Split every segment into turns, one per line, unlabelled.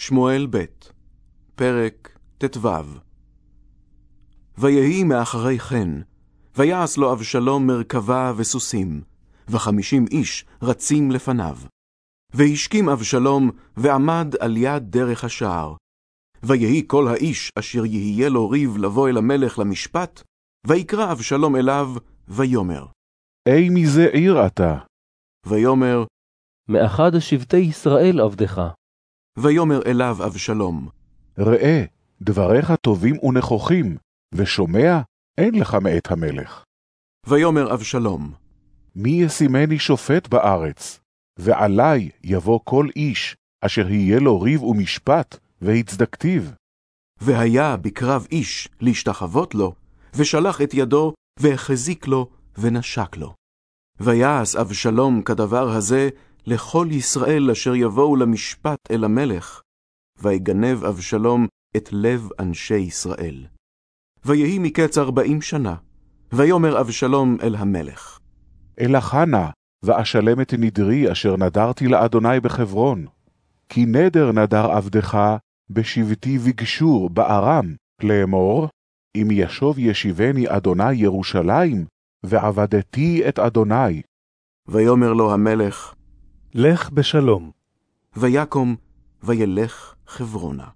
שמואל ב', פרק ט"ו ויהי מאחרי כן, ויעש לו אבשלום מרכבה וסוסים, וחמישים איש רצים לפניו. והשכים אבשלום, ועמד על יד דרך השער. ויהי כל האיש אשר יהיה לו ריב לבוא אל המלך למשפט, ויקרא אבשלום אליו, ויאמר.
אי מזה עיר אתה?
ויאמר,
מאחד שבטי ישראל עבדך.
ויאמר אליו אבשלום,
ראה, דבריך טובים ונכוחים, ושומע, אין לך מאת המלך.
ויאמר אבשלום,
מי ישימני שופט בארץ? ועלי יבוא כל איש, אשר יהיה לו ריב ומשפט, והצדקתיו.
והיה בקרב איש להשתחוות לו, ושלח את ידו, והחזיק לו, ונשק לו. ויעש אבשלום כדבר הזה לכל ישראל אשר יבואו למשפט אל המלך, ויגנב אבשלום את לב אנשי ישראל. ויהי מקץ ארבעים שנה, ויאמר אבשלום אל המלך.
אלכה נא, ואשלם את נדרי אשר נדרתי לאדוני בחברון. כי נדר נדר עבדך בשבטי בגשור בארם, לאמור, אם ישוב ישיבני אדוני ירושלים, ועבדתי את אדוני.
ויאמר לו המלך,
לך בשלום.
ויקום, וילך חברונה.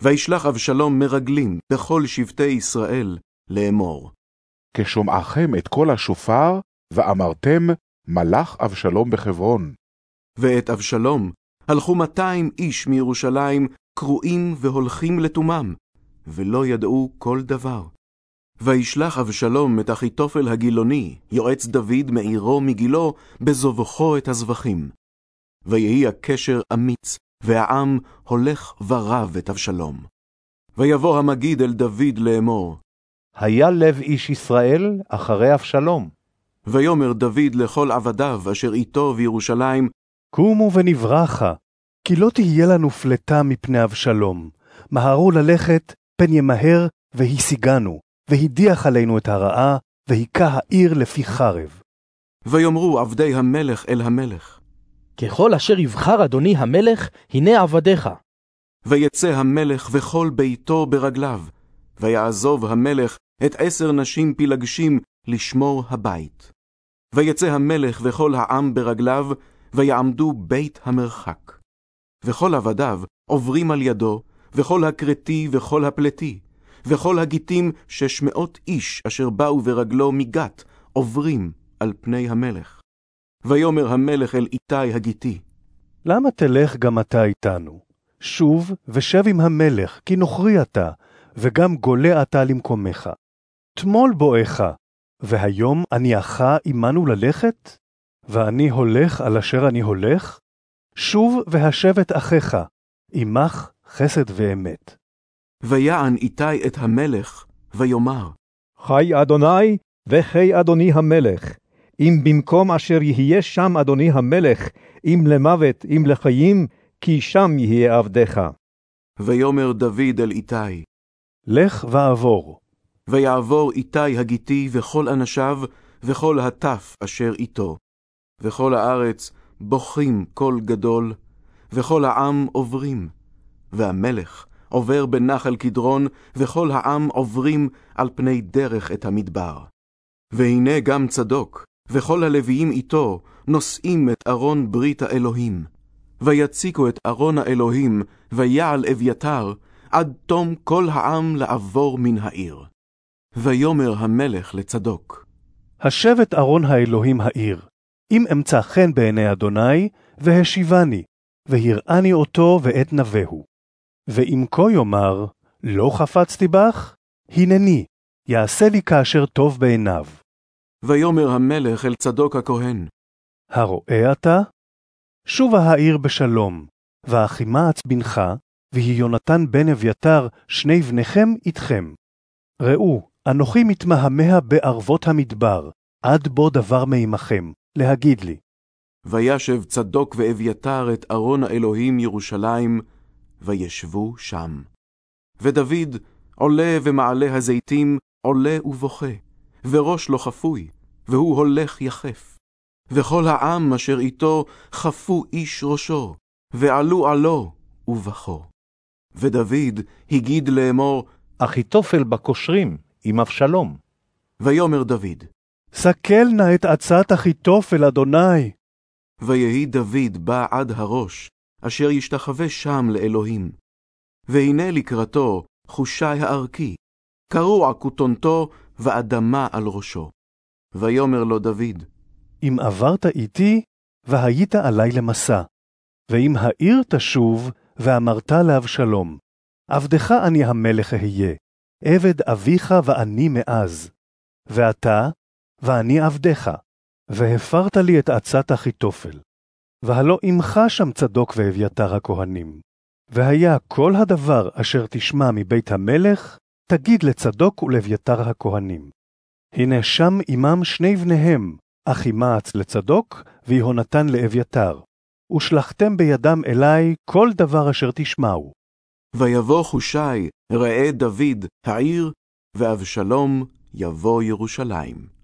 וישלח אבשלום מרגלים בכל שבטי ישראל לאמור.
כשומעכם את קול השופר, ואמרתם, מלך אבשלום בחברון.
ואת אבשלום הלכו מאתיים איש מירושלים, קרועים והולכים לתומם, ולא ידעו כל דבר. וישלח אבשלום את אחיתופל הגילוני, יועץ דוד מעירו מגילו, בזובחו את הזבחים. ויהי הקשר אמיץ, והעם הולך ורב את אבשלום. ויבוא המגיד אל דוד לאמור,
היה לב איש ישראל אחרי אבשלום.
ויאמר דוד לכל עבדיו אשר איתו בירושלים,
קומו ונברחה, כי לא תהיה לנו פלטה מפני אבשלום. מהרו ללכת, פן ימהר, והשיגנו, והדיח עלינו את הרעה, והיכה העיר לפי חרב.
ויאמרו עבדי המלך אל המלך.
ככל אשר יבחר אדוני המלך, הנה עבדיך.
ויצא המלך וכל ביתו ברגליו, ויעזוב המלך את עשר נשים פילגשים לשמור הבית. ויצא המלך וכל העם ברגליו, ויעמדו בית המרחק. וכל עבדיו עוברים על ידו, וכל הכרתי וכל הפלטי, וכל הגיטים שש מאות איש אשר באו ברגלו מגת, עוברים על פני המלך. ויאמר המלך אל איתי הגיטי,
למה תלך גם אתה איתנו? שוב ושב עם המלך, כי נוכרי אתה, וגם גולה אתה למקומך. תמול בואך, והיום ענייך עמנו ללכת? ואני הולך על אשר אני הולך? שוב והשב את אחיך, עמך חסד ואמת.
ויען איתי את המלך, ויאמר,
חי אדוני וחי אדוני המלך, אם במקום אשר יהיה שם אדוני המלך, אם למוות, אם לחיים, כי שם יהיה עבדך.
ויאמר דוד אל איתי,
לך ועבור.
ויעבור איתי הגיתי וכל אנשיו, וכל הטף אשר איתו. וכל הארץ בוכים קול גדול, וכל העם עוברים. והמלך עובר בנחל קדרון, וכל העם עוברים על פני דרך את המדבר. והנה גם צדוק, וכל הלוויים איתו, נושאים את ארון ברית האלוהים. ויציקו את ארון האלוהים, ויעל אביתר, עד תום כל העם לעבור מן העיר. ויאמר המלך לצדוק,
השב את ארון האלוהים העיר, אם אמצא חן בעיני אדוני, והשיבני, והראני אותו ואת נבהו. ואם כה יאמר, לא חפצתי בך, הנני, יעשה לי כאשר טוב בעיניו.
ויאמר המלך אל צדוק הכהן,
הרואה אתה? שובה העיר בשלום, ואחימעץ בנך, ויהי יונתן בן אביתר, שני בניכם איתכם. ראו, אנוכי מתמהמה בערבות המדבר, עד בו דבר מעמכם, להגיד לי.
וישב צדוק ואביתר את ארון האלוהים ירושלים, וישבו שם. ודוד עולה ומעלה הזיתים, עולה ובוכה, וראש לו חפוי, והוא הולך יחף. וכל העם אשר איתו חפו איש ראשו, ועלו עלו, ובכו. ודוד הגיד לאמור,
אחיתופל בקושרים עם אבשלום.
ויאמר דוד,
סכל נא את עצת אחיתופל, אדוני.
ויהי דוד בא עד הראש, אשר ישתחווה שם לאלוהים. והנה לקראתו חושי הערכי, קרוע כותונתו ואדמה על ראשו. ויאמר לו דוד,
אם עברת איתי, והיית עלי למסע. ואם העיר תשוב, ואמרת לאבשלום, עבדך אני המלך אהיה, עבד אביך ואני מאז. ואתה, ואני עבדך, והפרת לי את עצת אחיתופל. והלא עמך שם צדוק ואביתר הכהנים. והיה כל הדבר אשר תשמע מבית המלך, תגיד לצדוק ולאביתר הכהנים. הנה שם עמם שני בניהם, אחימעץ לצדוק, ויהונתן לאביתר. ושלחתם בידם אלי כל דבר אשר תשמעו.
ויבוא חושי, ראה דוד העיר, ואבשלום יבוא ירושלים.